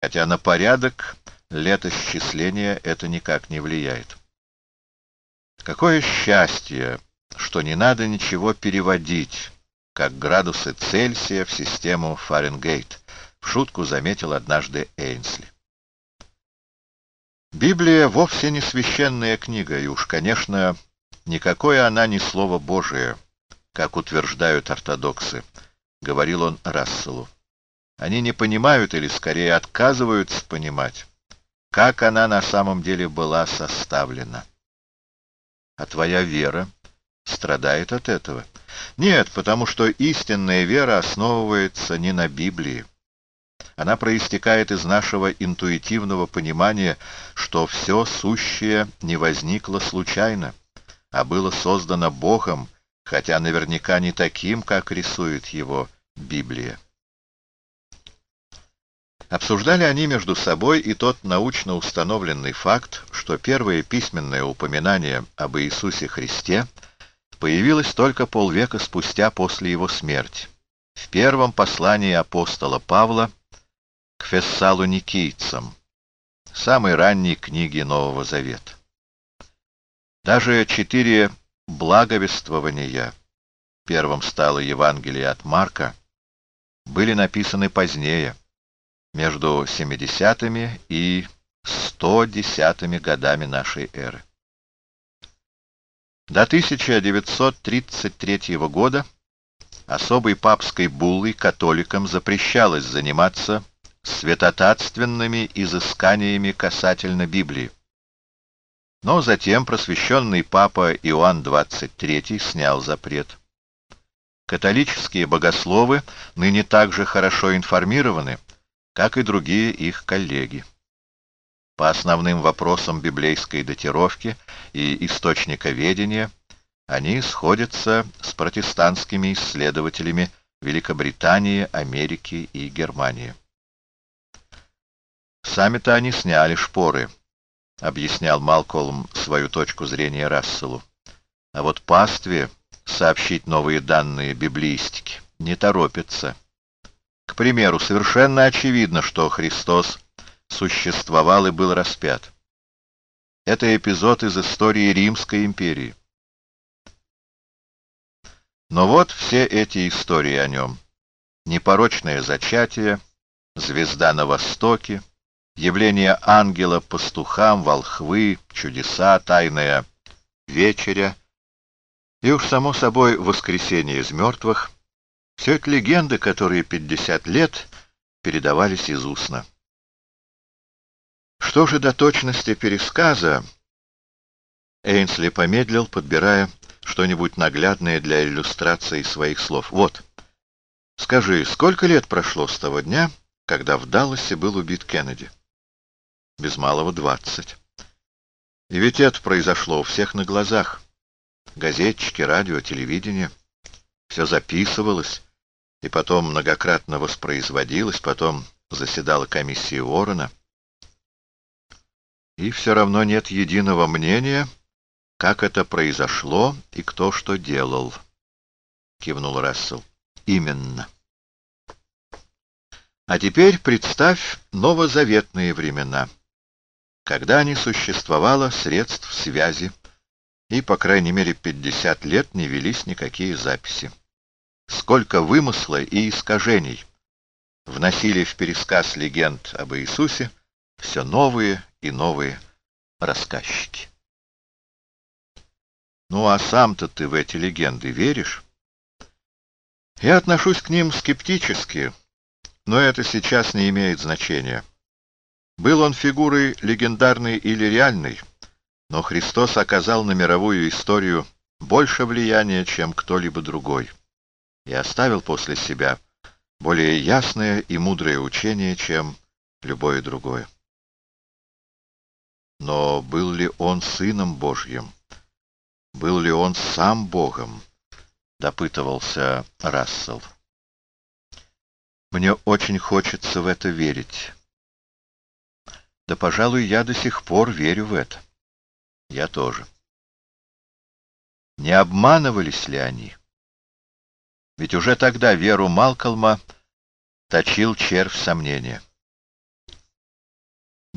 хотя на порядок летосчисления это никак не влияет. Какое счастье, что не надо ничего переводить, как градусы Цельсия в систему Фаренгейт, в шутку заметил однажды Эйнсли. Библия вовсе не священная книга, и уж, конечно, никакое она не слово Божие, как утверждают ортодоксы, — говорил он Расселу. Они не понимают или, скорее, отказываются понимать, как она на самом деле была составлена. А твоя вера страдает от этого. Нет, потому что истинная вера основывается не на Библии. Она проистекает из нашего интуитивного понимания, что все сущее не возникло случайно, а было создано Богом, хотя наверняка не таким, как рисует его Библия. Обсуждали они между собой и тот научно установленный факт, что первое письменное упоминание об Иисусе Христе появилось только полвека спустя после его смерти, в первом послании апостола Павла к фессалоникийцам, самой ранней книге Нового Завета. Даже четыре благовествования, первым стало Евангелие от Марка, были написаны позднее, между 70-ми и 110-ми годами нашей эры. До 1933 года особой папской буллой католикам запрещалось заниматься святотатственными изысканиями касательно Библии. Но затем просвещенный папа Иоанн XXIII снял запрет. Католические богословы ныне также хорошо информированы, как и другие их коллеги. По основным вопросам библейской датировки и источниковедения они сходятся с протестантскими исследователями Великобритании, Америки и Германии. Сами-то они сняли шпоры, объяснял Малколм свою точку зрения Расселу. А вот пастве сообщить новые данные библиистики не торопится. К примеру, совершенно очевидно, что Христос существовал и был распят. Это эпизод из истории Римской империи. Но вот все эти истории о нем. Непорочное зачатие, звезда на востоке, явление ангела пастухам, волхвы, чудеса, тайная вечеря и уж само собой воскресение из мертвых — все это легенды, которые 50 лет передавались из устно. Что же до точности пересказа? Эйнсли помедлил, подбирая что-нибудь наглядное для иллюстрации своих слов. Вот, скажи, сколько лет прошло с того дня, когда в Далласе был убит Кеннеди? Без малого двадцать. И ведь это произошло у всех на глазах. Газетчики, радио, телевидение. Все записывалось, и потом многократно воспроизводилась, потом заседала комиссия Уоррена. И все равно нет единого мнения, как это произошло и кто что делал, — кивнул Рассел. Именно. А теперь представь новозаветные времена, когда не существовало средств связи, и, по крайней мере, 50 лет не велись никакие записи сколько вымысла и искажений вносили в пересказ легенд об Иисусе все новые и новые рассказчики. Ну а сам-то ты в эти легенды веришь? Я отношусь к ним скептически, но это сейчас не имеет значения. Был он фигурой легендарной или реальной, но Христос оказал на мировую историю больше влияния, чем кто-либо другой и оставил после себя более ясное и мудрое учение, чем любое другое. Но был ли он сыном Божьим? Был ли он сам Богом? Допытывался Рассел. Мне очень хочется в это верить. Да, пожалуй, я до сих пор верю в это. Я тоже. Не обманывались ли они? Ведь уже тогда веру Малкольма точил червь сомнения.